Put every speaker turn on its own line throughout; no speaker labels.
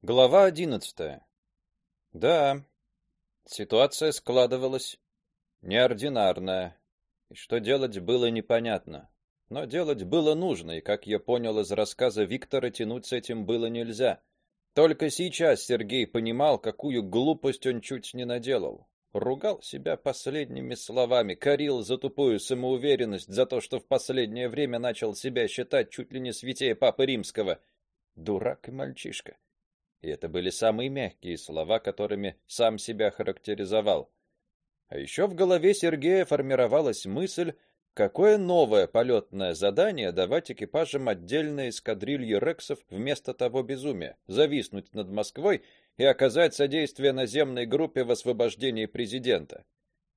Глава одиннадцатая. Да. Ситуация складывалась неординарная, и что делать было непонятно. Но делать было нужно, и как я понял из рассказа Виктора, тянуть с этим было нельзя. Только сейчас Сергей понимал, какую глупость он чуть не наделал. Ругал себя последними словами, корил за тупую самоуверенность, за то, что в последнее время начал себя считать чуть ли не святее папы римского. Дурак и мальчишка. И это были самые мягкие слова, которыми сам себя характеризовал. А еще в голове Сергея формировалась мысль, какое новое полетное задание давать экипажам отдельной эскадрильи рексов вместо того безумия зависнуть над Москвой и оказать содействие наземной группе в освобождении президента.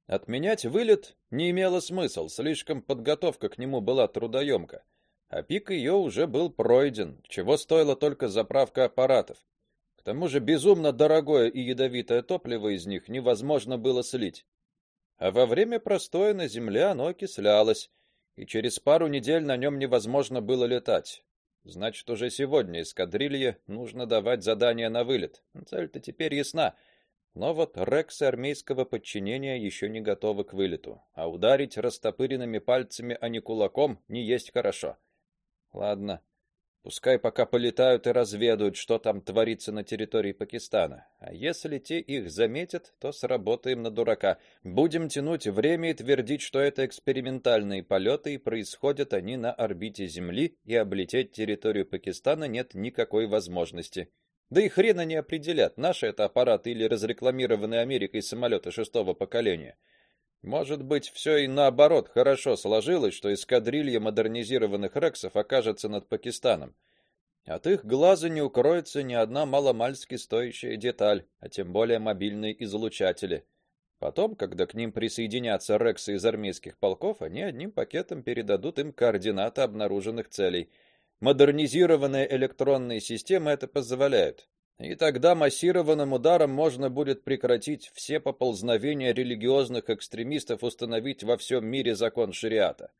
Отменять вылет не имело смысла, слишком подготовка к нему была трудоемка, а пик ее уже был пройден, чего стоила только заправка аппаратов. К тому же безумно дорогое и ядовитое топливо из них невозможно было слить. А во время простоя на земле оно окислялось, и через пару недель на нем невозможно было летать. Значит, уже сегодня эскадрилье нужно давать задание на вылет. Цель-то теперь ясна. Но вот рексы армейского подчинения еще не готовы к вылету, а ударить растопыренными пальцами, а не кулаком, не есть хорошо. Ладно, Пускай пока полетают и разведают, что там творится на территории Пакистана. А если те их заметят, то сработаем на дурака. Будем тянуть время и твердить, что это экспериментальные полеты и происходят они на орбите Земли, и облететь территорию Пакистана нет никакой возможности. Да и хрена не определят, наши это аппараты или разрекламированные Америкой самолеты шестого поколения. Может быть, все и наоборот хорошо сложилось, что эскадрилья модернизированных рексов окажется над Пакистаном. От их глаза не укроется ни одна маломальски стоящая деталь, а тем более мобильные излучатели. Потом, когда к ним присоединятся рексы из армейских полков, они одним пакетом передадут им координаты обнаруженных целей. Модернизированные электронные системы это позволяют. И тогда массированным ударом можно будет прекратить все поползновения религиозных экстремистов установить во всем мире закон шариата.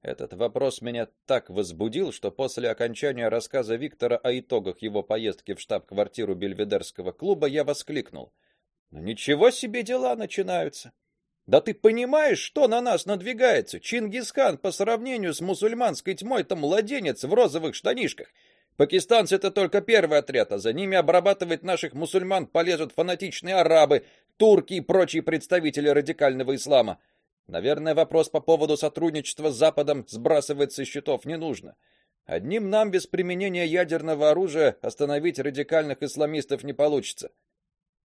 Этот вопрос меня так возбудил, что после окончания рассказа Виктора о итогах его поездки в штаб-квартиру Бельведерского клуба я воскликнул: "Ну ничего себе дела начинаются. Да ты понимаешь, что на нас надвигается? Чингисхан по сравнению с мусульманской тьмой это младенец в розовых штанишках. Пакистанцы это только первый отряд, а за ними обрабатывать наших мусульман полезут фанатичные арабы, турки и прочие представители радикального ислама. Наверное, вопрос по поводу сотрудничества с Западом сбрасывать со счетов не нужно. Одним нам без применения ядерного оружия остановить радикальных исламистов не получится.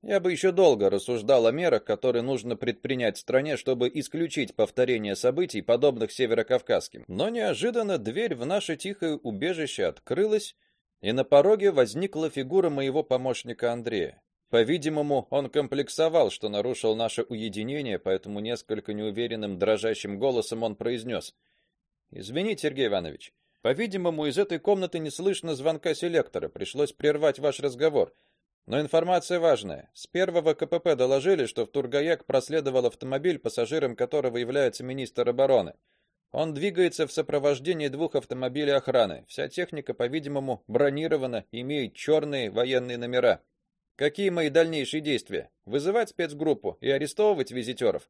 Я бы еще долго рассуждал о мерах, которые нужно предпринять в стране, чтобы исключить повторение событий, подобных северокавказским. Но неожиданно дверь в наше тихое убежище открылась, и на пороге возникла фигура моего помощника Андрея. По-видимому, он комплексовал, что нарушил наше уединение, поэтому несколько неуверенным, дрожащим голосом он произнес. Извините, Сергей Иванович. По-видимому, из этой комнаты не слышно звонка селектора. Пришлось прервать ваш разговор. Но информация важная. С первого КПП доложили, что в Тургаяк проследовал автомобиль, пассажиром которого является министр обороны. Он двигается в сопровождении двух автомобилей охраны. Вся техника, по-видимому, бронирована, имеет черные военные номера. Какие мои дальнейшие действия? Вызывать спецгруппу и арестовывать визитеров?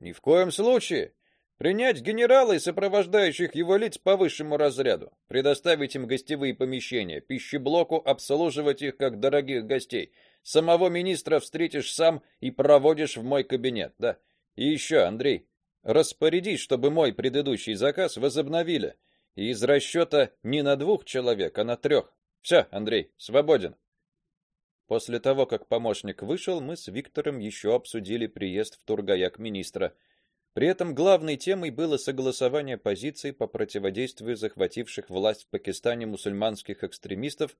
Ни в коем случае. Принять генерала и сопровождающих его лиц по высшему разряду, предоставить им гостевые помещения, пищеблоку обслуживать их как дорогих гостей. Самого министра встретишь сам и проводишь в мой кабинет, да? И еще, Андрей, распорядись, чтобы мой предыдущий заказ возобновили. И из расчета не на двух человек, а на трех. Все, Андрей, свободен. После того, как помощник вышел, мы с Виктором еще обсудили приезд в Тургаяк министра. При этом главной темой было согласование позиций по противодействию захвативших власть в Пакистане мусульманских экстремистов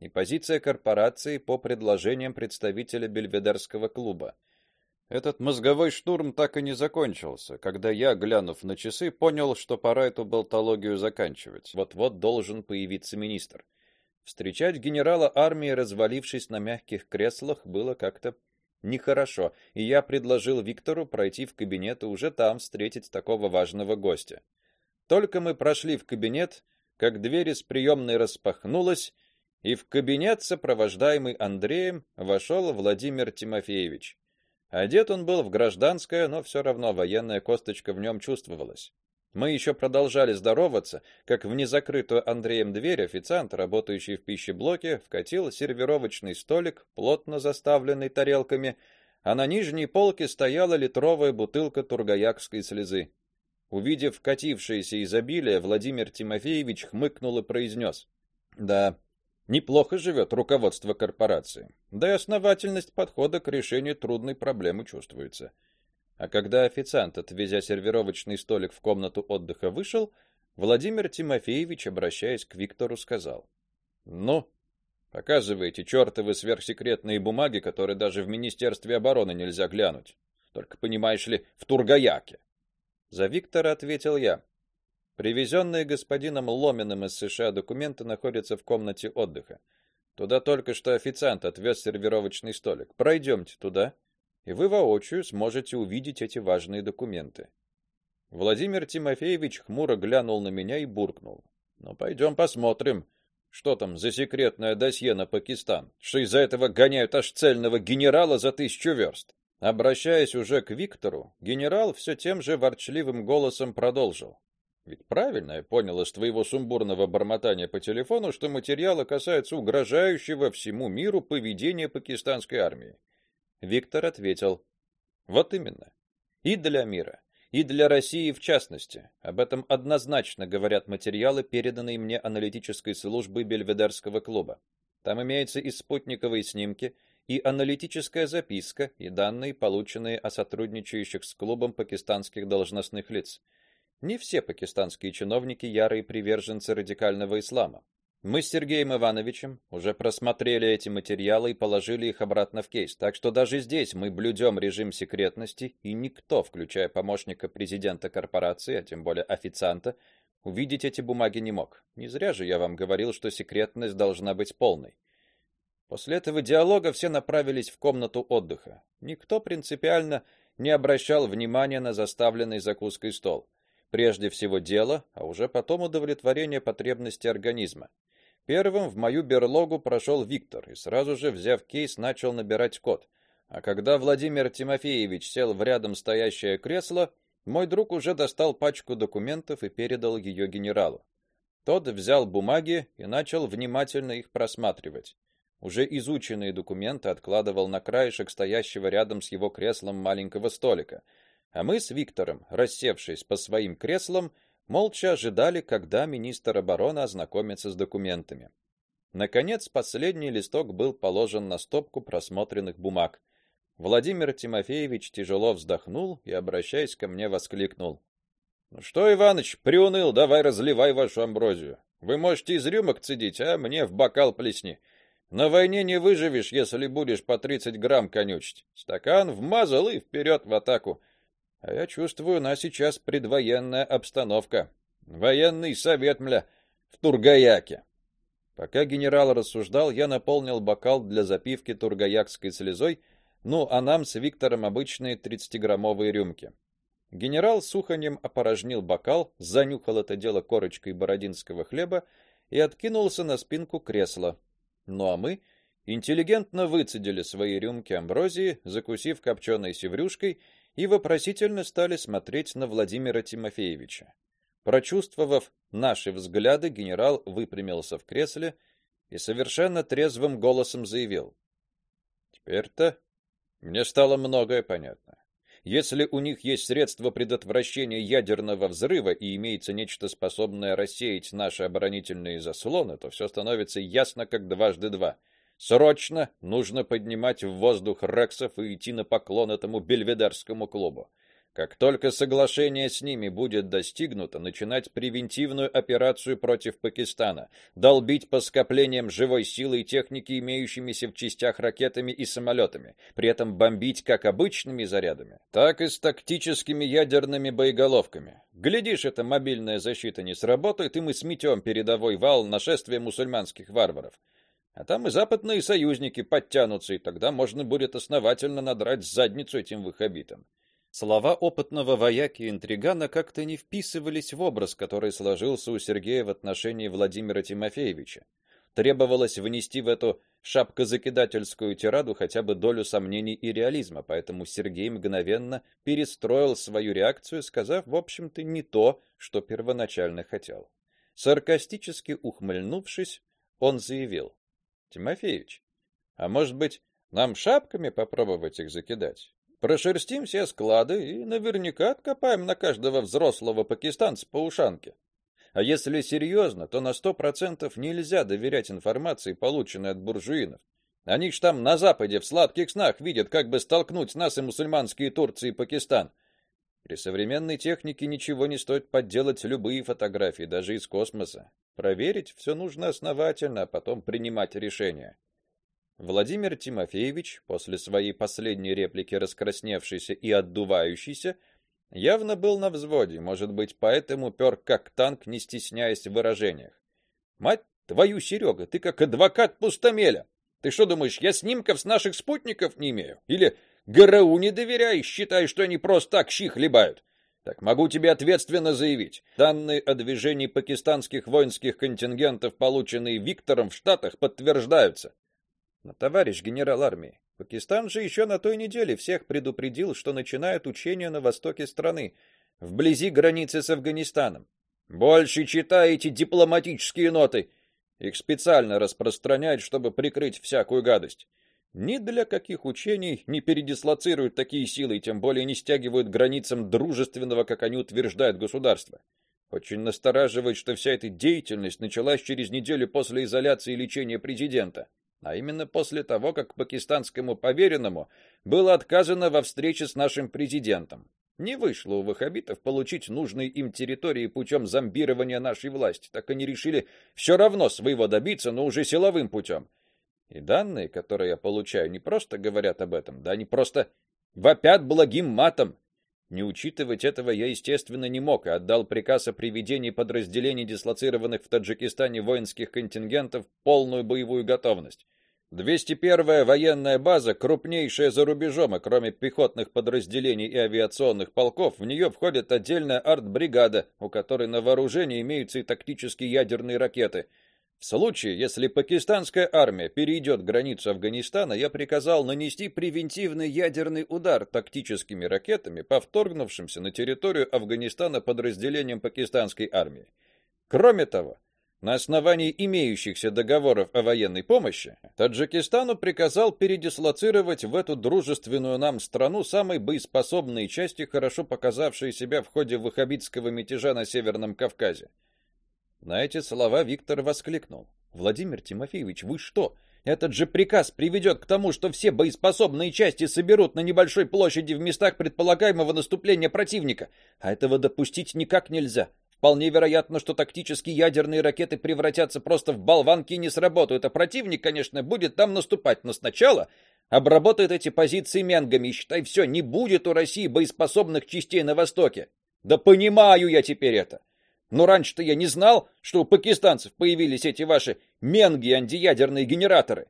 и позиция корпорации по предложениям представителя Бельведерского клуба. Этот мозговой штурм так и не закончился, когда я, глянув на часы, понял, что пора эту болтологию заканчивать. Вот-вот должен появиться министр. Встречать генерала армии, развалившись на мягких креслах, было как-то нехорошо, и я предложил Виктору пройти в кабинет и уже там встретить такого важного гостя. Только мы прошли в кабинет, как дверь из приемной распахнулась, и в кабинет, сопровождаемый Андреем, вошел Владимир Тимофеевич. Одет он был в гражданское, но все равно военная косточка в нем чувствовалась. Мы еще продолжали здороваться, как в незакрытую Андреем дверь официант, работающий в пищеблоке, вкатил сервировочный столик, плотно заставленный тарелками, а на нижней полке стояла литровая бутылка тургаякской слезы. Увидев вкатившееся изобилие, Владимир Тимофеевич хмыкнул и произнес: "Да, неплохо живет руководство корпорации. Да и основательность подхода к решению трудной проблемы чувствуется". А когда официант, отвезя сервировочный столик в комнату отдыха, вышел, Владимир Тимофеевич, обращаясь к Виктору, сказал: "Ну, показывайте чертовы сверхсекретные бумаги, которые даже в Министерстве обороны нельзя глянуть. Только понимаешь ли, в Тургаяке". За Виктора ответил я: "Привезенные господином Ломиным из США документы находятся в комнате отдыха. Туда только что официант отвез сервировочный столик. Пройдемте туда" и вы воочию сможете увидеть эти важные документы. Владимир Тимофеевич хмуро глянул на меня и буркнул: "Ну пойдем посмотрим, что там за секретное досье на Пакистан, что из-за этого гоняют аж цельного генерала за тысячу верст". Обращаясь уже к Виктору, генерал все тем же ворчливым голосом продолжил: ведь правильно я понял из твоего сумбурного бормотания по телефону, что материалы касаются угрожающего всему миру поведения пакистанской армии. Виктор ответил: "Вот именно. И для мира, и для России в частности. Об этом однозначно говорят материалы, переданные мне аналитической службой Бельведерского клуба. Там имеются и спутниковые снимки, и аналитическая записка, и данные, полученные о сотрудничающих с клубом пакистанских должностных лиц. Не все пакистанские чиновники ярые приверженцы радикального ислама. Мы с Сергеем Ивановичем уже просмотрели эти материалы и положили их обратно в кейс. Так что даже здесь мы блюдем режим секретности, и никто, включая помощника президента корпорации, а тем более официанта, увидеть эти бумаги не мог. Не зря же я вам говорил, что секретность должна быть полной. После этого диалога все направились в комнату отдыха. Никто принципиально не обращал внимания на заставленный закуской стол. Прежде всего дело, а уже потом удовлетворение потребностей организма. Первым в мою берлогу прошел Виктор и сразу же, взяв кейс, начал набирать код. А когда Владимир Тимофеевич сел в рядом стоящее кресло, мой друг уже достал пачку документов и передал ее генералу. Тот взял бумаги и начал внимательно их просматривать. Уже изученные документы откладывал на краешек стоящего рядом с его креслом маленького столика, а мы с Виктором, рассевшись по своим креслам, молча ожидали, когда министр обороны ознакомится с документами. Наконец, последний листок был положен на стопку просмотренных бумаг. Владимир Тимофеевич тяжело вздохнул и, обращаясь ко мне, воскликнул: "Ну что, Иваныч, приуныл, давай разливай вашу амброзию. Вы можете из рюмок цедить, а мне в бокал плесни. На войне не выживешь, если будешь по 30 грамм конючить. Стакан вмазал и вперед в атаку. А я чувствую, у нас сейчас предвоенная обстановка. Военный совет, мля, в Тургаяке. Пока генерал рассуждал, я наполнил бокал для запивки тургаякской слезой, ну, а нам с Виктором обычные 30-граммовые рюмки. Генерал сухонем опорожнил бокал, занюхал это дело корочкой бородинского хлеба и откинулся на спинку кресла. Ну а мы интеллигентно выцедили свои рюмки амброзии, закусив копченой севрюшкой и вопросительно стали смотреть на Владимира Тимофеевича. Прочувствовав наши взгляды, генерал выпрямился в кресле и совершенно трезвым голосом заявил: "Теперь-то мне стало многое понятно. Если у них есть средства предотвращения ядерного взрыва и имеется нечто способное рассеять наши оборонительные заслоны, то все становится ясно как дважды два. Срочно нужно поднимать в воздух рексов и идти на поклон этому бельведерскому клубу. Как только соглашение с ними будет достигнуто, начинать превентивную операцию против Пакистана, долбить по скоплениям живой силы и техники, имеющимися в частях ракетами и самолетами, при этом бомбить как обычными зарядами, так и с тактическими ядерными боеголовками. Глядишь, эта мобильная защита не сработает, и мы сметем передовой вал нашествия мусульманских варваров. А там и западные союзники подтянутся, и тогда можно будет основательно надрать задницу этим выхабитам. Слова опытного вояки интригана как-то не вписывались в образ, который сложился у Сергея в отношении Владимира Тимофеевича. требовалось внести в эту шапкозакидательскую тираду хотя бы долю сомнений и реализма, поэтому Сергей мгновенно перестроил свою реакцию, сказав, в общем-то, не то, что первоначально хотел. Саркастически ухмыльнувшись, он заявил: "Тимофеевич, а может быть, нам шапками попробовать их закидать? Прошерстим все склады и наверняка откопаем на каждого взрослого пакистанца по ушанке. А если серьезно, то на сто процентов нельзя доверять информации, полученной от буржуинов. Они ж там на западе в сладких снах видят, как бы столкнуть нас и мусульманские Турции и Пакистан. При современной технике ничего не стоит подделать любые фотографии, даже из космоса. Проверить все нужно основательно, а потом принимать решение. Владимир Тимофеевич, после своей последней реплики раскрасневшийся и отдувающийся, явно был на взводе, может быть, поэтому пёр как танк, не стесняясь в выражениях. Мать твою, Серега, ты как адвокат пустомеля. Ты что думаешь, я снимков с наших спутников не имею? Или ГРУ не доверяешь, считай, что они просто так щи хлебают? Так могу тебе ответственно заявить: данные о движении пакистанских воинских контингентов, полученные Виктором в Штатах, подтверждаются. Но товарищ генерал армии, Пакистан же еще на той неделе всех предупредил, что начинают учения на востоке страны, вблизи границы с Афганистаном. Больше читаете дипломатические ноты. Их специально распространяют, чтобы прикрыть всякую гадость. Ни для каких учений не передислоцируют такие силы, и тем более не стягивают границам дружественного, как они утверждают, государства. Очень настораживает, что вся эта деятельность началась через неделю после изоляции и лечения президента а именно после того, как пакистанскому поверенному было отказано во встрече с нашим президентом. Не вышло у ваххабитов получить нужные им территории путем зомбирования нашей власти, так они решили все равно своего добиться, но уже силовым путем. И данные, которые я получаю, не просто говорят об этом, да они просто вопят благим матом. Не учитывать этого я, естественно, не мог и отдал приказ о приведении подразделений, дислоцированных в Таджикистане воинских контингентов, в полную боевую готовность. 201-я военная база крупнейшая за рубежом, и кроме пехотных подразделений и авиационных полков, в нее входит отдельная артбригада, у которой на вооружении имеются и тактические ядерные ракеты – в случае, если пакистанская армия перейдет границу Афганистана, я приказал нанести превентивный ядерный удар тактическими ракетами по вторгнувшимся на территорию Афганистана подразделениям пакистанской армии. Кроме того, на основании имеющихся договоров о военной помощи, Таджикистану приказал передислоцировать в эту дружественную нам страну самые боеспособные части, хорошо показавшие себя в ходе ваххабитского мятежа на Северном Кавказе. На эти слова Виктор воскликнул: "Владимир Тимофеевич, вы что? Этот же приказ приведет к тому, что все боеспособные части соберут на небольшой площади в местах предполагаемого наступления противника, а этого допустить никак нельзя. Вполне вероятно, что тактические ядерные ракеты превратятся просто в болванки и не сработают, а противник, конечно, будет там наступать, но сначала обработает эти позиции менгами, и считай все, не будет у России боеспособных частей на востоке. Да понимаю я теперь это. Но раньше-то я не знал, что у пакистанцев появились эти ваши менги антиядерные генераторы.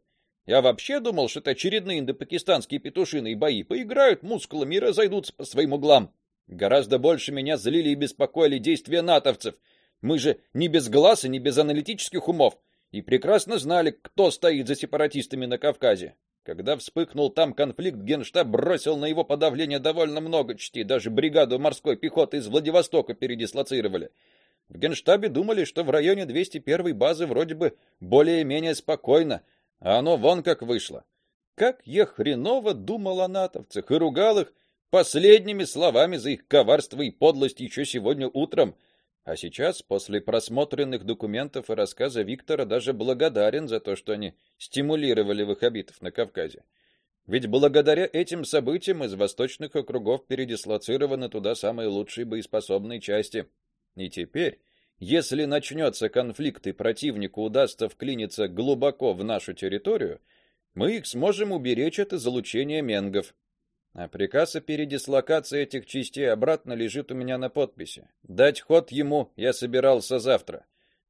Я вообще думал, что это очередные индопакистанские петушиные бои, поиграют мускулами и разойдутся по своим углам. Гораздо больше меня злили и беспокоили действия натовцев. Мы же не без глаз и не без аналитических умов, и прекрасно знали, кто стоит за сепаратистами на Кавказе. Когда вспыхнул там конфликт, Генштаб бросил на его подавление довольно много частей, даже бригаду морской пехоты из Владивостока передислоцировали. В Генштабе думали, что в районе 201-й базы вроде бы более-менее спокойно, а оно вон как вышло. Как я хреново думал о натовцах и ругал их последними словами за их коварство и подлость еще сегодня утром. А сейчас, после просмотренных документов и рассказа Виктора, даже благодарен за то, что они стимулировали ваххабитов на Кавказе. Ведь благодаря этим событиям из восточных округов передислоцированы туда самые лучшие боеспособные части. И теперь, если начнется конфликт и противнику удастся вклиниться глубоко в нашу территорию, мы их сможем уберечь от излучения менгов. А приказ о передислокации этих частей обратно лежит у меня на подписи. Дать ход ему я собирался завтра.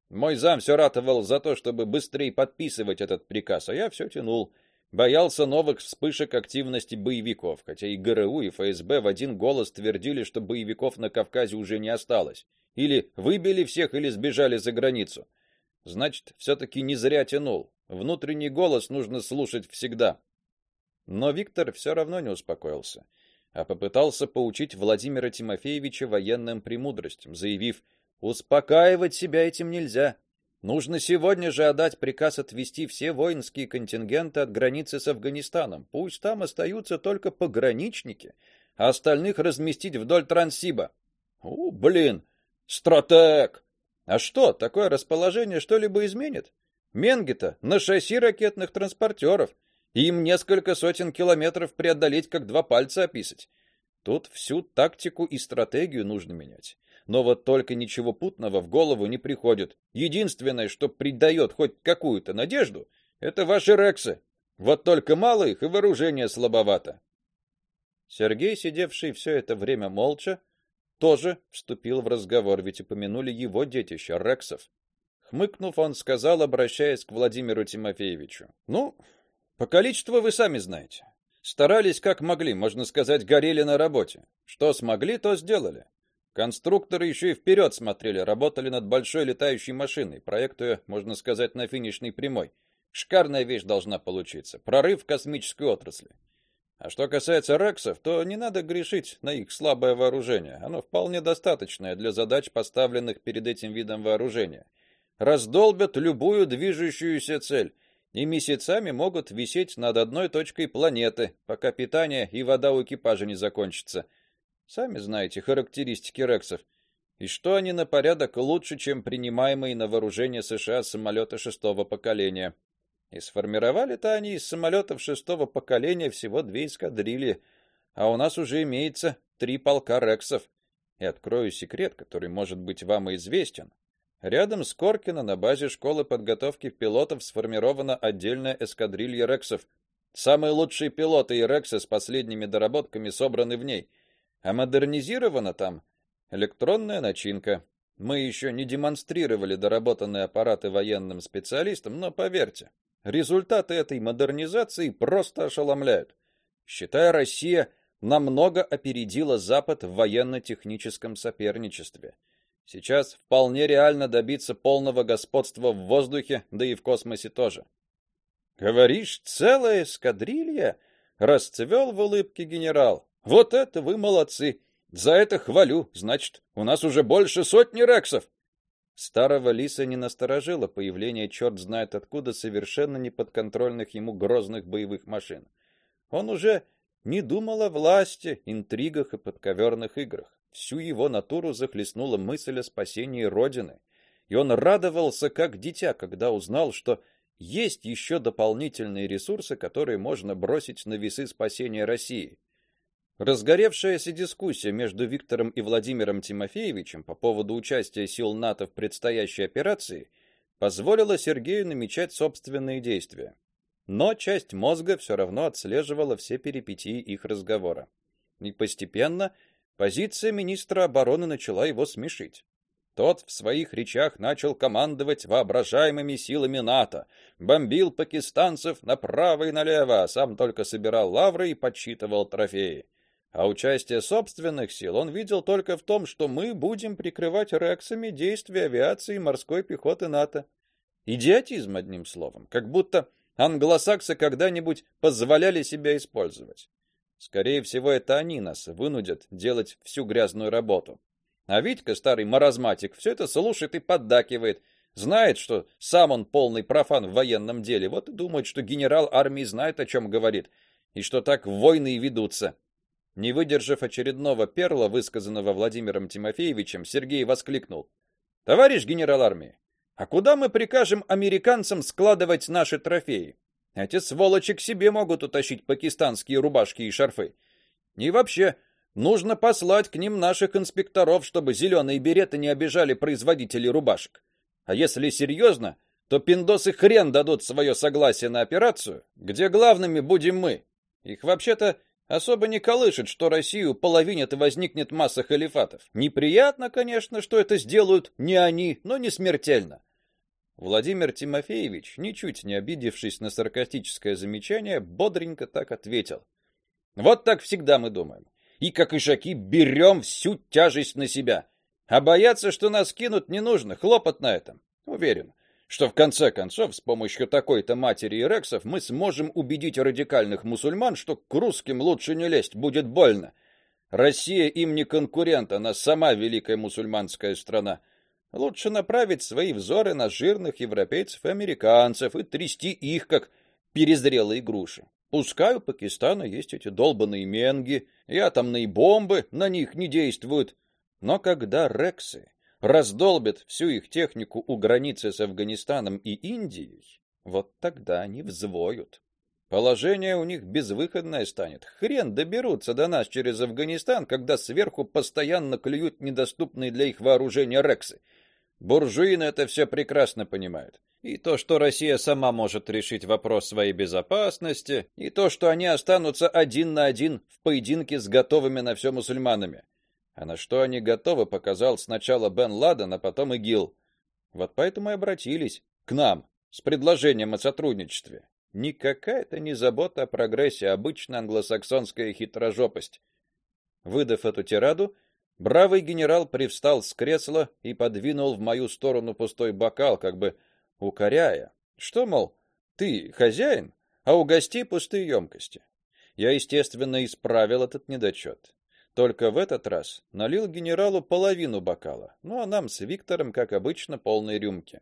Мой зам все ратовал за то, чтобы быстрее подписывать этот приказ, а я все тянул. Боялся новых вспышек активности боевиков, хотя и ГРУ, и ФСБ в один голос твердили, что боевиков на Кавказе уже не осталось или выбили всех, или сбежали за границу. Значит, все таки не зря тянул. Внутренний голос нужно слушать всегда. Но Виктор все равно не успокоился, а попытался поучить Владимира Тимофеевича военным премудростям, заявив: "Успокаивать себя этим нельзя. Нужно сегодня же отдать приказ отвести все воинские контингенты от границы с Афганистаном. Пусть там остаются только пограничники, а остальных разместить вдоль Транссиба". "О, блин, стратег. А что, такое расположение что-либо изменит? Менги-то на шасси ракетных транспортеров. Им несколько сотен километров преодолеть, как два пальца описать. Тут всю тактику и стратегию нужно менять. Но вот только ничего путного в голову не приходит. Единственное, что придает хоть какую-то надежду, это ваши рексы. Вот только мало их и вооружение слабовато. Сергей, сидевший все это время молча, тоже вступил в разговор, ведь упомянули его детище рексов. Хмыкнув, он сказал, обращаясь к Владимиру Тимофеевичу: "Ну, по количеству вы сами знаете. Старались как могли, можно сказать, горели на работе. Что смогли, то сделали. Конструкторы еще и вперед смотрели, работали над большой летающей машиной, проектуя, можно сказать, на финишной прямой. Шикарная вещь должна получиться. Прорыв в космической отрасли. А что касается рексов, то не надо грешить на их слабое вооружение. Оно вполне достаточное для задач, поставленных перед этим видом вооружения. Раздолбят любую движущуюся цель и месяцами могут висеть над одной точкой планеты, пока питание и вода у экипажа не закончатся. Сами знаете характеристики рексов. И что они на порядок лучше, чем принимаемые на вооружение США самолеты шестого поколения. И сформировали-то они из самолетов шестого поколения всего две эскадрильи, а у нас уже имеется три полка рексов. И открою секрет, который может быть вам известен. Рядом с Коркино на базе школы подготовки пилотов сформирована отдельная эскадрилья рексов. Самые лучшие пилоты и рексы с последними доработками собраны в ней. А модернизирована там электронная начинка. Мы еще не демонстрировали доработанные аппараты военным специалистам, но поверьте, результаты этой модернизации просто ошеломляют. Считая Россия намного опередила Запад в военно-техническом соперничестве. Сейчас вполне реально добиться полного господства в воздухе, да и в космосе тоже. Говоришь, целая эскадрилья? расцвел в улыбке генерал. Вот это вы молодцы. За это хвалю. Значит, у нас уже больше сотни рексов. Старого лиса не насторожило появление черт знает откуда совершенно неподконтрольных ему грозных боевых машин. Он уже не думал о власти, интригах и подковерных играх. Всю его натуру захлестнула мысль о спасении родины, и он радовался как дитя, когда узнал, что есть еще дополнительные ресурсы, которые можно бросить на весы спасения России. Разгоревшаяся дискуссия между Виктором и Владимиром Тимофеевичем по поводу участия сил НАТО в предстоящей операции позволила Сергею намечать собственные действия. Но часть мозга все равно отслеживала все перипетии их разговора. И постепенно Позиция министра обороны начала его смешить. Тот в своих речах начал командовать воображаемыми силами НАТО, бомбил пакистанцев направо и налево, а сам только собирал лавры и подсчитывал трофеи. А участие собственных сил он видел только в том, что мы будем прикрывать рексами действия авиации и морской пехоты НАТО. Идиотизм одним словом, как будто англосаксы когда-нибудь позволяли себя использовать. Скорее всего, это они нас вынудят делать всю грязную работу. А Витька, старый маразматик, все это слушает и поддакивает. Знает, что сам он полный профан в военном деле, вот и думает, что генерал армии знает, о чем говорит, и что так войны и ведутся. Не выдержав очередного перла, высказанного Владимиром Тимофеевичем, Сергей воскликнул: "Товарищ генерал армии, а куда мы прикажем американцам складывать наши трофеи? Эти сволочи к себе могут утащить пакистанские рубашки и шарфы. И вообще, нужно послать к ним наших инспекторов, чтобы зеленые береты не обижали производителей рубашек. А если серьезно, то пиндосы хрен дадут свое согласие на операцию, где главными будем мы. Их вообще-то особо не колышет, что Россию половинит и возникнет масса халифатов. Неприятно, конечно, что это сделают не они, но не смертельно. Владимир Тимофеевич, ничуть не обидевшись на саркастическое замечание, бодренько так ответил: "Вот так всегда мы думаем. И как ишаки берем всю тяжесть на себя. А бояться, что нас кинут, не нужно, хлопот на этом. Уверен, что в конце концов с помощью такой-то матери и рексов мы сможем убедить радикальных мусульман, что к русским лучше не лезть, будет больно. Россия им не конкурент, она сама великая мусульманская страна. Лучше направить свои взоры на жирных европейцев и американцев и трясти их как перезрелые груши. Пускай у Пакистана есть эти долбаные менги, и атомные бомбы на них не действуют, но когда рексы раздолбят всю их технику у границы с Афганистаном и Индией, вот тогда они взвоют. Положение у них безвыходное станет. Хрен доберутся до нас через Афганистан, когда сверху постоянно клюют недоступные для их вооружения рексы. Буржуины это все прекрасно понимают. И то, что Россия сама может решить вопрос своей безопасности, и то, что они останутся один на один в поединке с готовыми на все мусульманами. А на что они готовы, показал сначала Бен Ладен, а потом ИГИЛ. Вот поэтому и обратились к нам с предложением о сотрудничестве. Никакая это не забота о прогрессе, обычная англосаксонская хитрожопость. Выдав эту тираду, бравый генерал привстал с кресла и подвинул в мою сторону пустой бокал, как бы укоряя. Что, мол, ты хозяин, а у гостей пустые емкости. Я, естественно, исправил этот недочет. Только в этот раз налил генералу половину бокала, ну а нам с Виктором, как обычно, полные рюмки.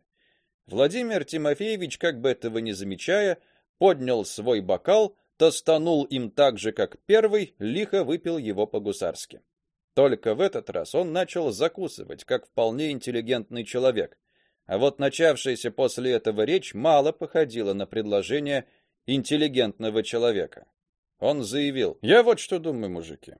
Владимир Тимофеевич, как бы этого не замечая, поднял свой бокал, тостанул им так же, как первый, лихо выпил его по-гусарски. Только в этот раз он начал закусывать, как вполне интеллигентный человек. А вот начавшаяся после этого речь мало походила на предложение интеллигентного человека. Он заявил: "Я вот что думаю, мужики.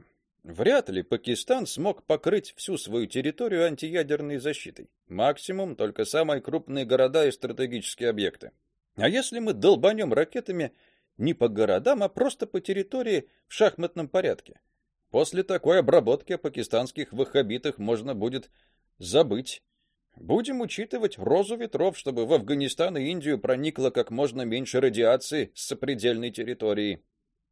Вряд ли Пакистан смог покрыть всю свою территорию антиядерной защитой. Максимум только самые крупные города и стратегические объекты. А если мы долбанем ракетами не по городам, а просто по территории в шахматном порядке? После такой обработки о пакистанских ваххабитах можно будет забыть. Будем учитывать розу ветров, чтобы в Афганистан и Индию проникло как можно меньше радиации с сопредельной территории.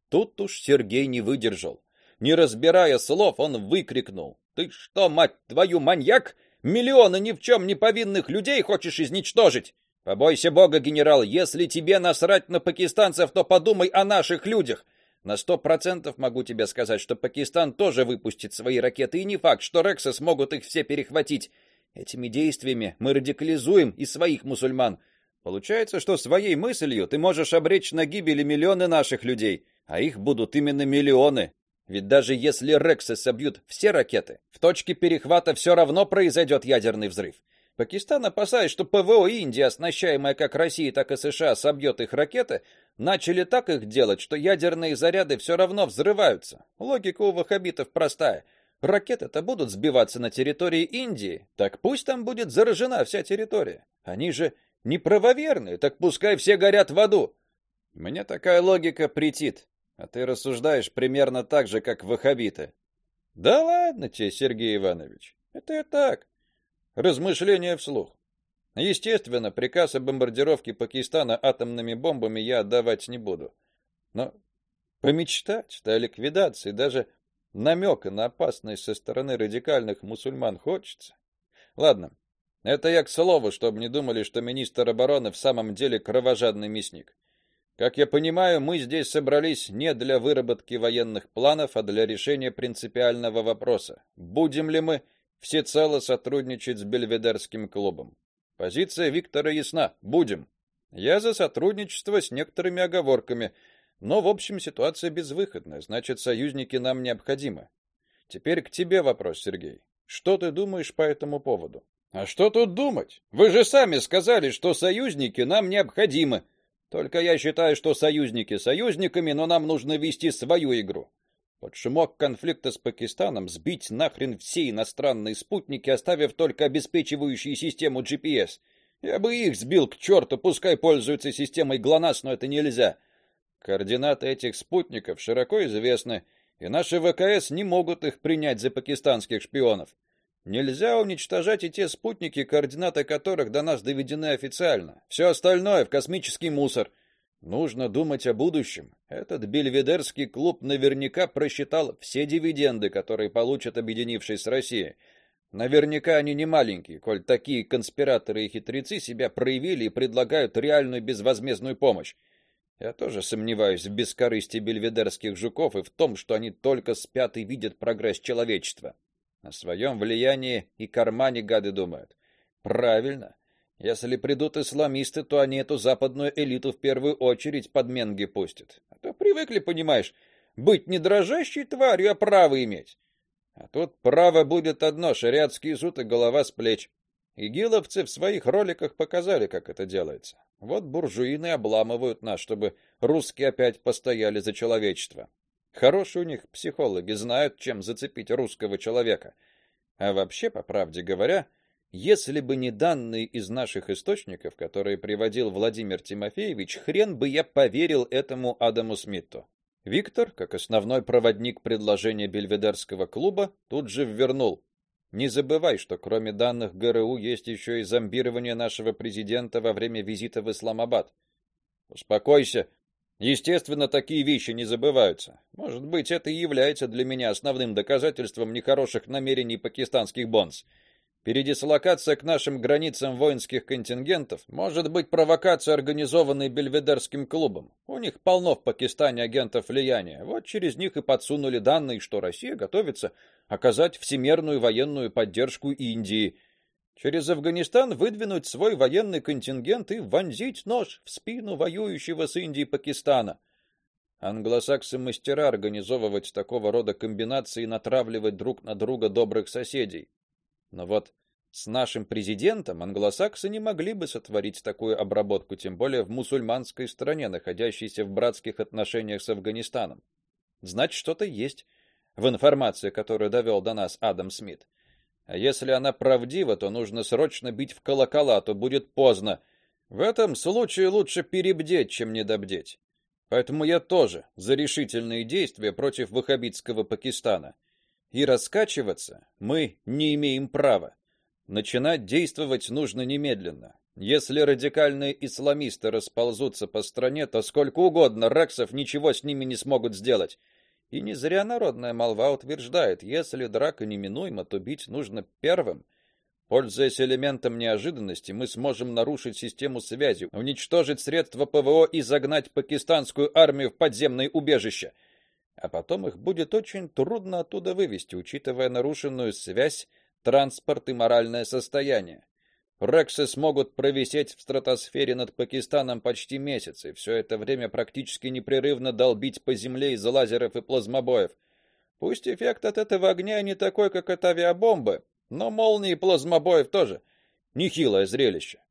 Тут уж Сергей не выдержал. Не разбирая слов, он выкрикнул: "Ты что, мать твою, маньяк? Миллионы ни в чем не повинных людей хочешь изничтожить? Побойся Бога, генерал, если тебе насрать на пакистанцев, то подумай о наших людях. На сто процентов могу тебе сказать, что Пакистан тоже выпустит свои ракеты, и не факт, что рексы смогут их все перехватить. Этими действиями мы радикализуем и своих мусульман. Получается, что своей мыслью ты можешь обречь на гибель миллионы наших людей, а их будут именно миллионы. Ведь даже если Рексы собьют все ракеты, в точке перехвата все равно произойдет ядерный взрыв. Пакистан, опасаясь, что ПВО Индии, оснащаемая как Россией, так и США, собьет их ракеты, начали так их делать, что ядерные заряды все равно взрываются. Логика у ваххабитов простая. Ракеты-то будут сбиваться на территории Индии, так пусть там будет заражена вся территория. Они же не правоверные, так пускай все горят в аду. Мне такая логика претит. А ты рассуждаешь примерно так же, как ваххабиты. Да ладно тебе, Сергей Иванович. Это я так. Размышления вслух. Естественно, приказ о бомбардировке Пакистана атомными бомбами я отдавать не буду. Но помечтать о ликвидации даже намека на опасность со стороны радикальных мусульман хочется. Ладно. Это я к слову, чтобы не думали, что министр обороны в самом деле кровожадный мясник. Как я понимаю, мы здесь собрались не для выработки военных планов, а для решения принципиального вопроса: будем ли мы всецело сотрудничать с Бельведерским клубом? Позиция Виктора ясна: будем. Я за сотрудничество с некоторыми оговорками, но в общем ситуация безвыходная, значит, союзники нам необходимы. Теперь к тебе вопрос, Сергей. Что ты думаешь по этому поводу? А что тут думать? Вы же сами сказали, что союзники нам необходимы. Только я считаю, что союзники союзниками, но нам нужно вести свою игру. Под шумок конфликта с Пакистаном сбить нахрен все иностранные спутники, оставив только обеспечивающие систему GPS. Я бы их сбил к черту, пускай пользуются системой ГЛОНАСС, но это нельзя. Координаты этих спутников широко известны, и наши ВКС не могут их принять за пакистанских шпионов. Нельзя уничтожать и те спутники, координаты которых до нас доведены официально. Все остальное в космический мусор. Нужно думать о будущем. Этот бельведерский клуб наверняка просчитал все дивиденды, которые получат объединившись с Россией. Наверняка они не маленькие, коль такие конспираторы и хитрецы себя проявили и предлагают реальную безвозмездную помощь. Я тоже сомневаюсь в бескорыстии бельведерских жуков и в том, что они только спят и видят прогресс человечества. О своем влиянии и кармане гады думают. Правильно. Если придут исламисты, то они эту западную элиту в первую очередь под менги пустят. А то привыкли, понимаешь, быть не дрожащей тварью, а право иметь. А тут право будет одно шариатский суд и голова с плеч. Игиловцы в своих роликах показали, как это делается. Вот буржуины обламывают нас, чтобы русские опять постояли за человечество. Хорошие у них психологи, знают, чем зацепить русского человека. А вообще, по правде говоря, если бы не данные из наших источников, которые приводил Владимир Тимофеевич, хрен бы я поверил этому Адаму Смиту. Виктор, как основной проводник предложения Бельведерского клуба, тут же ввернул: "Не забывай, что кроме данных ГРУ есть еще и зомбирование нашего президента во время визита в Исламабад". "Успокойся. Естественно, такие вещи не забываются. Может быть, это и является для меня основным доказательством нехороших намерений пакистанских бонс. Передислокация к нашим границам воинских контингентов может быть провокацией, организованной Бельведерским клубом. У них полно в Пакистане агентов влияния. Вот через них и подсунули данные, что Россия готовится оказать всемирную военную поддержку Индии. Через Афганистан выдвинуть свой военный контингент и вонзить нож в спину воюющего с Индией Пакистана. Англосаксы-мастера организовывать такого рода комбинации и натравливать друг на друга добрых соседей. Но вот с нашим президентом англосаксы не могли бы сотворить такую обработку, тем более в мусульманской стране, находящейся в братских отношениях с Афганистаном. Значит, что-то есть в информации, которую довел до нас Адам Смит. А если она правдива, то нужно срочно бить в колокола, а то будет поздно. В этом случае лучше перебдеть, чем недобдеть. Поэтому я тоже за решительные действия против ваххабитского Пакистана. И раскачиваться мы не имеем права. Начинать действовать нужно немедленно. Если радикальные исламисты расползутся по стране, то сколько угодно рексов ничего с ними не смогут сделать. И не зря народная молва утверждает, если драка неминуема, то бить нужно первым. Пользуясь элементом неожиданности, мы сможем нарушить систему связи, уничтожить средства ПВО и загнать пакистанскую армию в подземные убежища а потом их будет очень трудно оттуда вывести, учитывая нарушенную связь, транспорт и моральное состояние. Рексы смогут провисеть в стратосфере над Пакистаном почти месяц, и все это время практически непрерывно долбить по земле из лазеров и плазмобоев. Пусть эффект от этого огня не такой, как от авиабомбы, но молнии и плазмобоев тоже нехилое зрелище.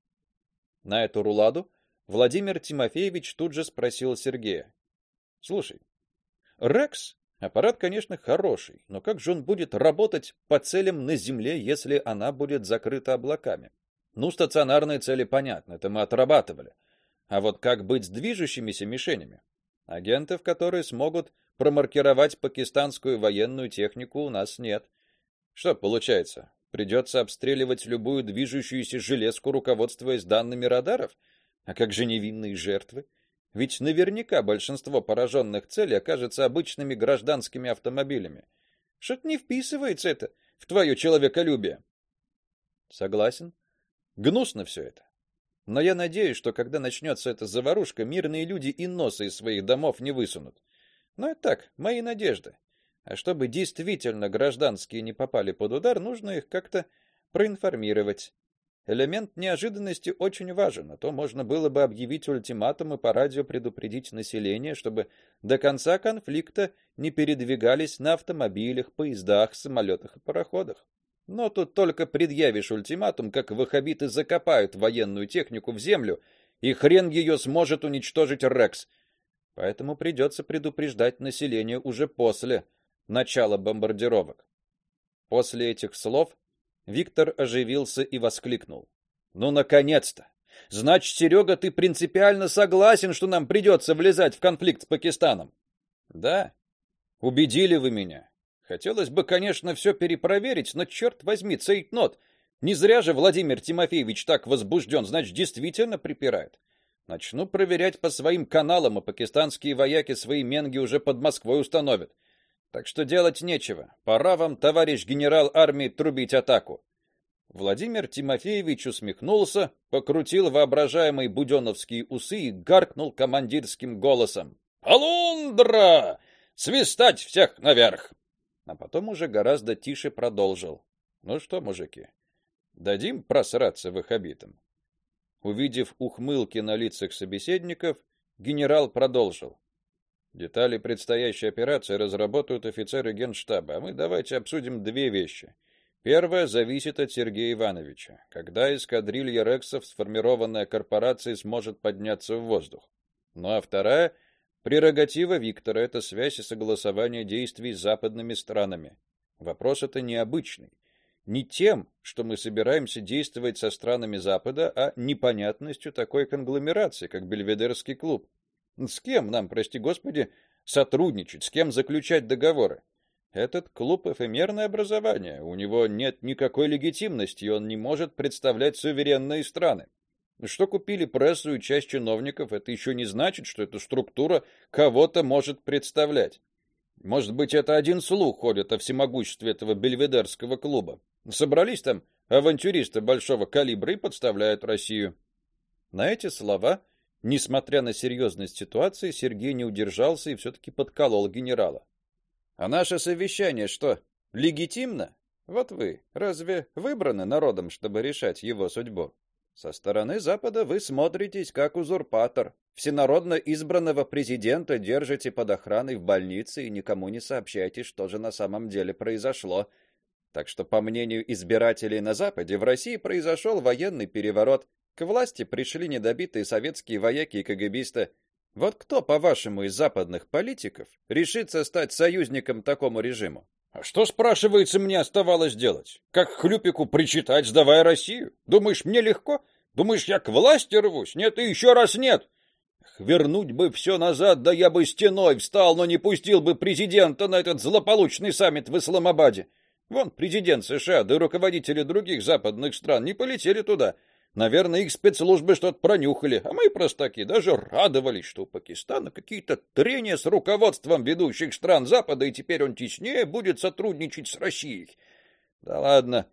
На эту руладу Владимир Тимофеевич тут же спросил Сергея: "Слушай, Рекс аппарат, конечно, хороший, но как же он будет работать по целям на земле, если она будет закрыта облаками? Ну, стационарные цели понятно, это мы отрабатывали. А вот как быть с движущимися мишенями? Агентов, которые смогут промаркировать пакистанскую военную технику, у нас нет. Что получается? Придется обстреливать любую движущуюся железку, руководствуясь данными радаров? А как же невинные жертвы? Ведь наверняка большинство пораженных целей окажется обычными гражданскими автомобилями. Что-то не вписывается это в твое человеколюбие. Согласен. Гнусно все это. Но я надеюсь, что когда начнется эта заварушка, мирные люди и носы из своих домов не высунут. Но это так, мои надежды. А чтобы действительно гражданские не попали под удар, нужно их как-то проинформировать. Элемент неожиданности очень важен, а то можно было бы объявить ультиматум и по радио предупредить население, чтобы до конца конфликта не передвигались на автомобилях, поездах, самолетах и пароходах. Но тут только предъявишь ультиматум, как ваххабиты закопают военную технику в землю, и хрен ее сможет уничтожить Рекс. Поэтому придется предупреждать население уже после начала бомбардировок. После этих слов Виктор оживился и воскликнул: "Ну наконец-то! Значит, Серега, ты принципиально согласен, что нам придется влезать в конфликт с Пакистаном?" "Да. Убедили вы меня. Хотелось бы, конечно, все перепроверить, но черт возьми, цейтнот. Не зря же Владимир Тимофеевич так возбужден, значит, действительно припирает. Начну проверять по своим каналам, а пакистанские вояки свои менги уже под Москвой установят. Так что делать нечего. Пора вам, товарищ генерал армии, трубить атаку. Владимир Тимофеевич усмехнулся, покрутил воображаемые будённовские усы и гаркнул командирским голосом: "Полундра! Свистать всех наверх!" А потом уже гораздо тише продолжил: "Ну что, мужики, дадим просраться в их обитом?" Увидев ухмылки на лицах собеседников, генерал продолжил: "Детали предстоящей операции разработают офицеры Генштаба, а мы давайте обсудим две вещи. Первое зависит от Сергея Ивановича. Когда эскадрилья рексов, сформированная корпорацией, сможет подняться в воздух? Ну а вторая прерогатива Виктора это связь и согласование действий с западными странами. Вопрос это необычный. Не тем, что мы собираемся действовать со странами Запада, а непонятностью такой конгломерации, как Бельведерский клуб. С кем нам, прости Господи, сотрудничать, с кем заключать договоры? Этот клуб эфемерное образование, у него нет никакой легитимности, и он не может представлять суверенные страны. Что купили прессу и часть чиновников, это еще не значит, что эта структура кого-то может представлять. Может быть, это один слух ходит о всемогуществе этого бельведерского клуба. Собрались там авантюристы большого калибра и подставляют Россию. На эти слова, несмотря на серьезность ситуации, Сергей не удержался и все таки подколол генерала. А наше совещание что, легитимно? Вот вы, разве выбраны народом, чтобы решать его судьбу? Со стороны Запада вы смотритесь как узурпатор. Всенародно избранного президента держите под охраной в больнице и никому не сообщаете, что же на самом деле произошло. Так что, по мнению избирателей на Западе, в России произошел военный переворот. К власти пришли недобитые советские вояки и КГБисты. Вот кто, по-вашему, из западных политиков решится стать союзником такому режиму? А что, спрашивается, мне оставалось делать? Как хлюпику причитать, сдавая Россию? Думаешь, мне легко? Думаешь, я к власти рвусь? Нет и еще раз нет. Вернуть бы все назад, да я бы стеной встал, но не пустил бы президента на этот злополучный саммит в Исламабаде. Вон президент США, да и руководители других западных стран не полетели туда. Наверное, их спецслужбы что-то пронюхали, а мы простаки даже радовались, что у Пакистана какие-то трения с руководством ведущих стран Запада, и теперь он теснее будет сотрудничать с Россией. Да ладно.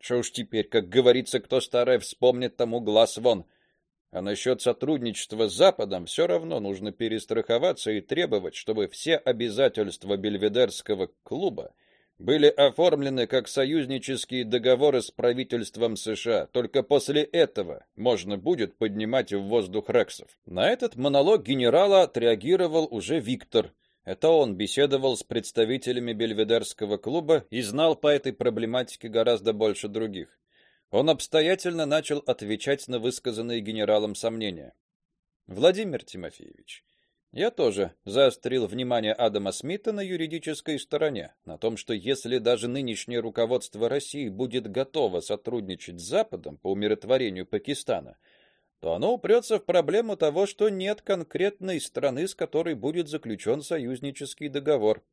Что уж теперь, как говорится, кто старое вспомнит, тому глаз вон. А насчет сотрудничества с Западом все равно нужно перестраховаться и требовать, чтобы все обязательства Бельведерского клуба были оформлены как союзнические договоры с правительством США. Только после этого можно будет поднимать в воздух рексов. На этот монолог генерала отреагировал уже Виктор. Это он беседовал с представителями Бельведерского клуба и знал по этой проблематике гораздо больше других. Он обстоятельно начал отвечать на высказанные генералом сомнения. Владимир Тимофеевич, я тоже заострил внимание Адама Смита на юридической стороне, на том, что если даже нынешнее руководство России будет готово сотрудничать с Западом по умиротворению Пакистана, то оно упрется в проблему того, что нет конкретной страны, с которой будет заключен союзнический договор.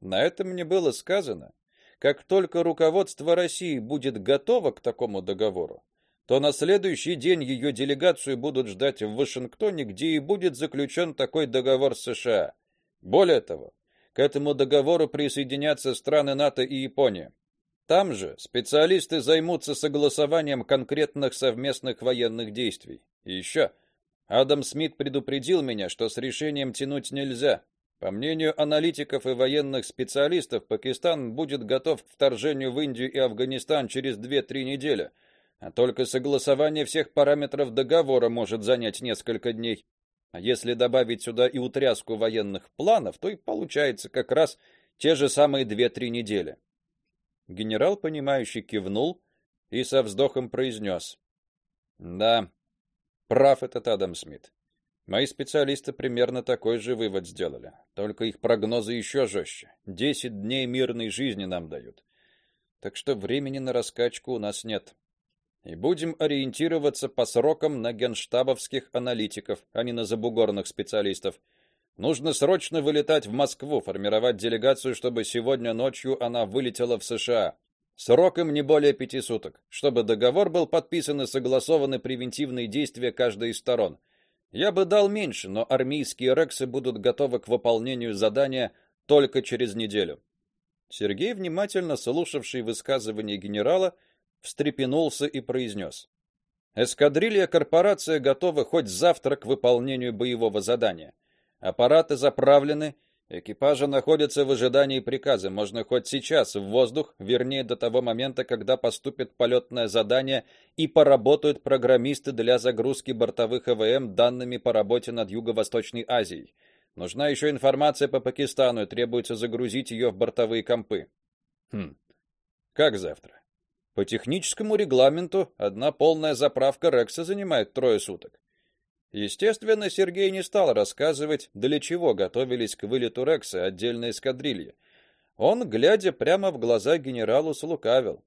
На этом мне было сказано, как только руководство России будет готово к такому договору, то на следующий день ее делегацию будут ждать в Вашингтоне, где и будет заключен такой договор с США. Более того, к этому договору присоединятся страны НАТО и Япония. Там же специалисты займутся согласованием конкретных совместных военных действий. И еще Адам Смит предупредил меня, что с решением тянуть нельзя. По мнению аналитиков и военных специалистов, Пакистан будет готов к вторжению в Индию и Афганистан через 2-3 недели – а только согласование всех параметров договора может занять несколько дней. А если добавить сюда и утряску военных планов, то и получается как раз те же самые две-три недели. Генерал понимающе кивнул и со вздохом произнес. Да, прав этот Адам Смит. Мои специалисты примерно такой же вывод сделали, только их прогнозы еще жестче. Десять дней мирной жизни нам дают. Так что времени на раскачку у нас нет и будем ориентироваться по срокам на генштабовских аналитиков, а не на забугорных специалистов. Нужно срочно вылетать в Москву, формировать делегацию, чтобы сегодня ночью она вылетела в США. Срок им не более пяти суток, чтобы договор был подписан и согласованы превентивные действия каждой из сторон. Я бы дал меньше, но армейские рексы будут готовы к выполнению задания только через неделю. Сергей, внимательно слушавший высказывание генерала, встрепенулся и произнес. Эскадрилья корпорация готова хоть завтра к выполнению боевого задания. Аппараты заправлены, экипажи находятся в ожидании приказа. Можно хоть сейчас в воздух, вернее до того момента, когда поступит полетное задание и поработают программисты для загрузки бортовых ЭВМ данными по работе над Юго-Восточной Азией. Нужна еще информация по Пакистану, и требуется загрузить ее в бортовые компы. Хм. Как завтра? По техническому регламенту одна полная заправка Рекса занимает трое суток. Естественно, Сергей не стал рассказывать, для чего готовились к вылету Рекса отдельные эскадрильи. Он, глядя прямо в глаза генералу, слукавил.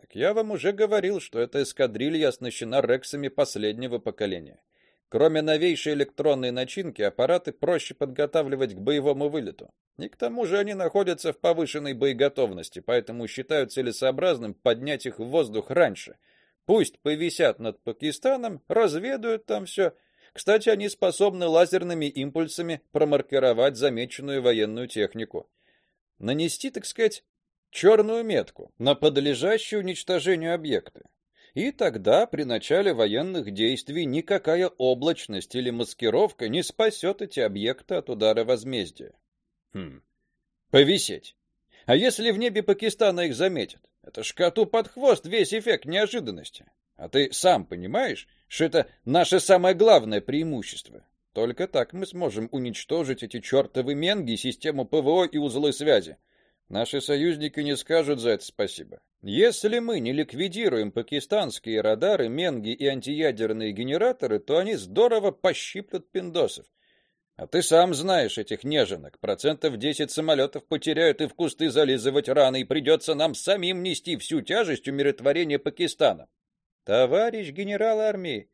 Так я вам уже говорил, что эта эскадрилья оснащена Рексами последнего поколения. Кроме новейшей электронной начинки, аппараты проще подготавливать к боевому вылету. И к тому же они находятся в повышенной боеготовности, поэтому считают целесообразным поднять их в воздух раньше. Пусть повисят над Пакистаном, разведают там все. Кстати, они способны лазерными импульсами промаркировать замеченную военную технику. Нанести, так сказать, черную метку на подлежащие уничтожению объекты. И тогда при начале военных действий никакая облачность или маскировка не спасет эти объекты от удара возмездия. Хм. Повисеть. А если в небе Пакистана их заметят? Это ж коту под хвост весь эффект неожиданности. А ты сам понимаешь, что это наше самое главное преимущество. Только так мы сможем уничтожить эти чертовы менги, систему ПВО и узлы связи. Наши союзники не скажут за это спасибо. Если мы не ликвидируем пакистанские радары, менги и антиядерные генераторы, то они здорово пощиплют пиндосов. А ты сам знаешь этих неженок. Процентов 10 самолетов потеряют и в кусты зализывать раны, и придется нам самим нести всю тяжесть умиротворения Пакистана. Товарищ генерал армии,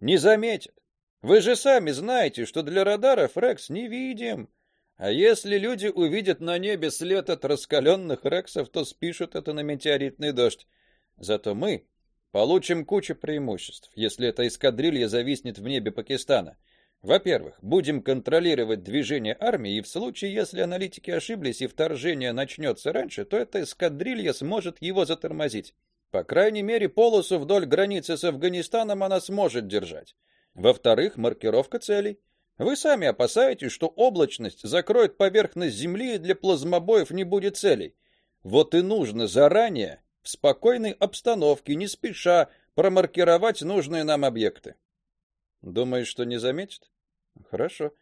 не заметит. Вы же сами знаете, что для радаров Рекс невидим. А если люди увидят на небе след от раскаленных рексов, то спишут это на метеоритный дождь. Зато мы получим кучу преимуществ, если эта эскадрилья зависнет в небе Пакистана. Во-первых, будем контролировать движение армии, и в случае, если аналитики ошиблись и вторжение начнется раньше, то эта эскадрилья сможет его затормозить. По крайней мере, полосу вдоль границы с Афганистаном она сможет держать. Во-вторых, маркировка целей. Вы сами опасаетесь, что облачность закроет поверхность Земли и для плазмобоев не будет целей. Вот и нужно заранее, в спокойной обстановке, не спеша, промаркировать нужные нам объекты. Думаешь, что не заметит? Хорошо.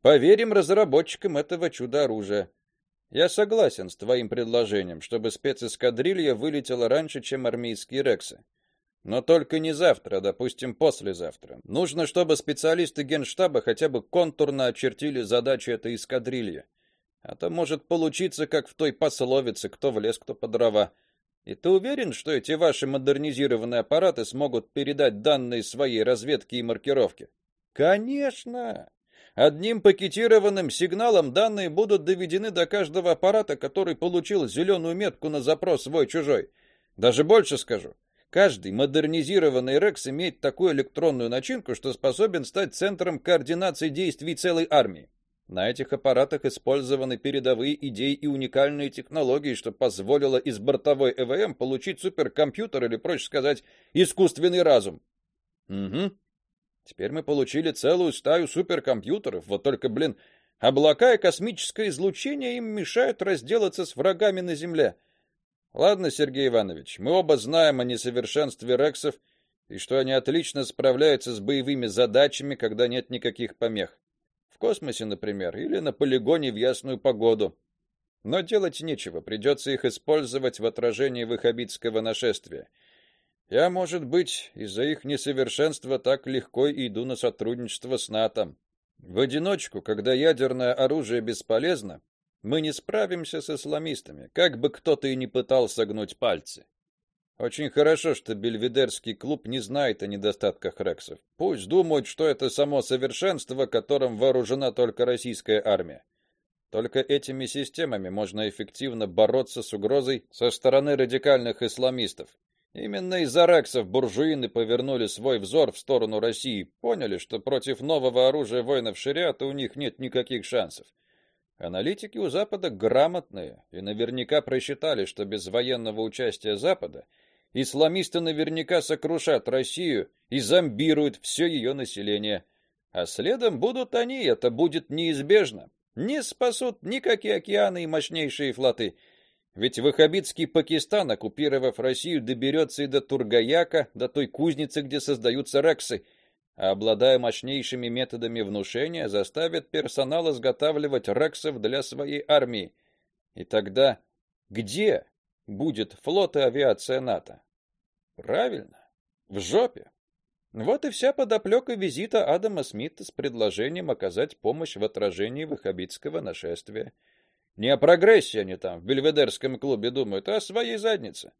Поверим разработчикам этого чудо-оружия. Я согласен с твоим предложением, чтобы спецэскадрилья вылетела раньше, чем армейские рексы. Но только не завтра, допустим, послезавтра. Нужно, чтобы специалисты Генштаба хотя бы контурно очертили задачи этой эскадрильи. А то может получиться, как в той пословице: кто в лес, кто по дрова. И ты уверен, что эти ваши модернизированные аппараты смогут передать данные своей разведки и маркировки? Конечно. Одним пакетированным сигналом данные будут доведены до каждого аппарата, который получил зеленую метку на запрос свой-чужой. Даже больше скажу. Каждый модернизированный Рекс имеет такую электронную начинку, что способен стать центром координации действий целой армии. На этих аппаратах использованы передовые идеи и уникальные технологии, что позволило из бортовой ЭВМ получить суперкомпьютер или, проще сказать, искусственный разум. Угу. Теперь мы получили целую стаю суперкомпьютеров. Вот только, блин, облака и космическое излучение им мешают разделаться с врагами на Земле. Ладно, Сергей Иванович, мы оба знаем о несовершенстве рексов и что они отлично справляются с боевыми задачами, когда нет никаких помех. В космосе, например, или на полигоне в ясную погоду. Но делать нечего, придется их использовать в отражении ваххабитского нашествия. Я, может быть, из-за их несовершенства так легко иду на сотрудничество с НАТО. В одиночку, когда ядерное оружие бесполезно, мы не справимся с исламистами, как бы кто-то и не пытался гнуть пальцы. Очень хорошо, что Бельведерский клуб не знает о недостатках рексов. Пусть думают, что это само совершенство, которым вооружена только российская армия. Только этими системами можно эффективно бороться с угрозой со стороны радикальных исламистов. Именно из-за рексов буржуины повернули свой взор в сторону России, поняли, что против нового оружия воинов шариата у них нет никаких шансов. Аналитики у Запада грамотные и наверняка просчитали, что без военного участия Запада исламисты наверняка сокрушат Россию и зомбируют все ее население. А следом будут они, это будет неизбежно. Не спасут никакие океаны и мощнейшие флоты. Ведь ваххабитский Пакистан, оккупировав Россию, доберется и до Тургаяка, до той кузницы, где создаются рексы, а обладая мощнейшими методами внушения, заставит персонал изготавливать рексов для своей армии. И тогда где будет флот и авиация НАТО? Правильно, в жопе. Вот и вся подоплека визита Адама Смита с предложением оказать помощь в отражении ваххабитского нашествия. Не о прогрессе они там в Бельведерском клубе думают, а о своей заднице.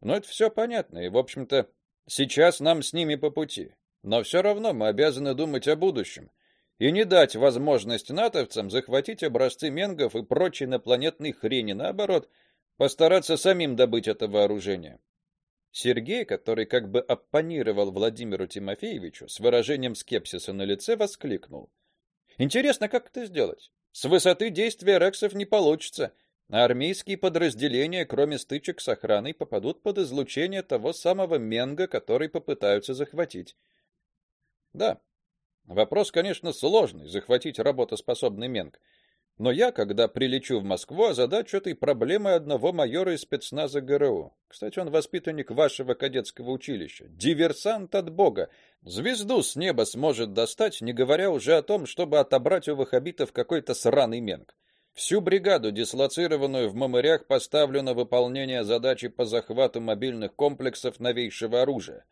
Но это все понятно, и, в общем-то, сейчас нам с ними по пути. Но все равно мы обязаны думать о будущем и не дать возможность натовцам захватить образцы менгов и прочей инопланетной хрени, наоборот, постараться самим добыть это вооружение. Сергей, который как бы оппонировал Владимиру Тимофеевичу, с выражением скепсиса на лице воскликнул: "Интересно, как это сделать? С высоты действия рексов не получится. Армейские подразделения, кроме стычек с охраной, попадут под излучение того самого Менга, который попытаются захватить. Да. Вопрос, конечно, сложный захватить работоспособный Менг. Но я, когда прилечу в Москву, озадачу этой проблемой одного майора из спецназа ГРУ. Кстати, он воспитанник вашего кадетского училища, диверсант от бога. Звезду с неба сможет достать, не говоря уже о том, чтобы отобрать у ваххабитов какой-то сраный менг. Всю бригаду, дислоцированную в Мамырях, поставлю на выполнение задачи по захвату мобильных комплексов новейшего оружия.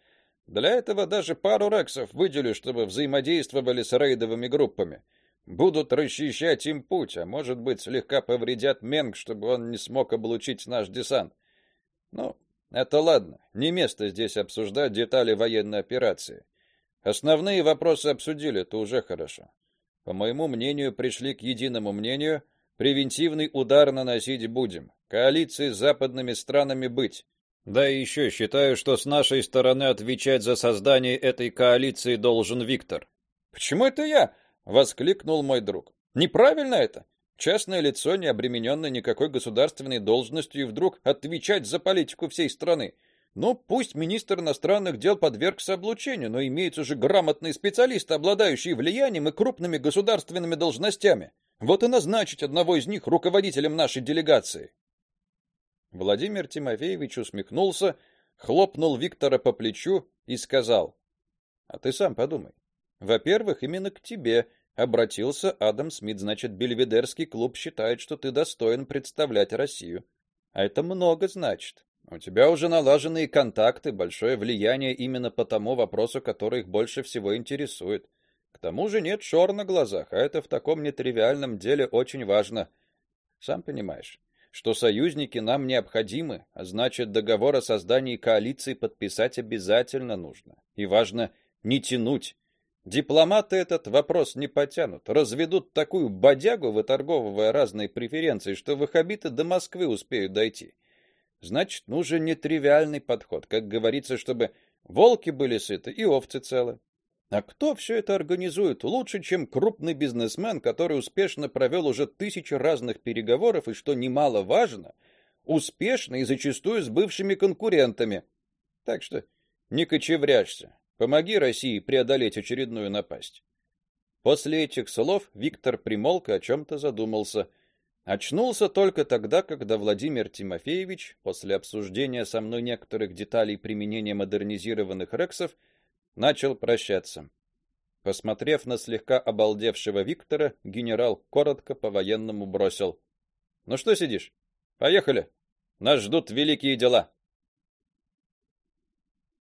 Для этого даже пару рексов выделю, чтобы взаимодействовали с рейдовыми группами будут расчищать им путь, а может быть, слегка повредят Менг, чтобы он не смог облучить наш десант. Ну, это ладно. Не место здесь обсуждать детали военной операции. Основные вопросы обсудили, это уже хорошо. По моему мнению, пришли к единому мнению: превентивный удар наносить будем. Коалиции с западными странами быть. Да и еще считаю, что с нашей стороны отвечать за создание этой коалиции должен Виктор. Почему это я? воскликнул мой друг. Неправильно это. Частное лицо, не обремененное никакой государственной должностью, вдруг отвечать за политику всей страны. Ну, пусть министр иностранных дел подвергся облучению, но имеются же грамотные специалисты, обладающие влиянием и крупными государственными должностями. Вот и назначить одного из них руководителем нашей делегации. Владимир Тимофеевич усмехнулся, хлопнул Виктора по плечу и сказал: "А ты сам подумай. Во-первых, именно к тебе обратился Адам Смит, значит, Бельведерский клуб считает, что ты достоин представлять Россию. А это много значит. У тебя уже налаженные контакты, большое влияние именно по тому вопросу, который их больше всего интересует. К тому же нет шор на глазах, а это в таком нетривиальном деле очень важно. Сам понимаешь, что союзники нам необходимы, а значит, договор о создании коалиции подписать обязательно нужно. И важно не тянуть, Дипломаты этот вопрос не потянут, разведут такую бодягу, выторговывая разные преференции, что ваххабиты до Москвы успеют дойти. Значит, нужен нетривиальный подход, как говорится, чтобы волки были сыты и овцы целы. А кто все это организует лучше, чем крупный бизнесмен, который успешно провел уже тысячи разных переговоров и что немаловажно, успешно и зачастую с бывшими конкурентами. Так что не кочевряжься. Помоги России преодолеть очередную напасть. После этих слов Виктор примолк и о чем то задумался. Очнулся только тогда, когда Владимир Тимофеевич, после обсуждения со мной некоторых деталей применения модернизированных рексов, начал прощаться. Посмотрев на слегка обалдевшего Виктора, генерал коротко по-военному бросил: "Ну что сидишь? Поехали. Нас ждут великие дела".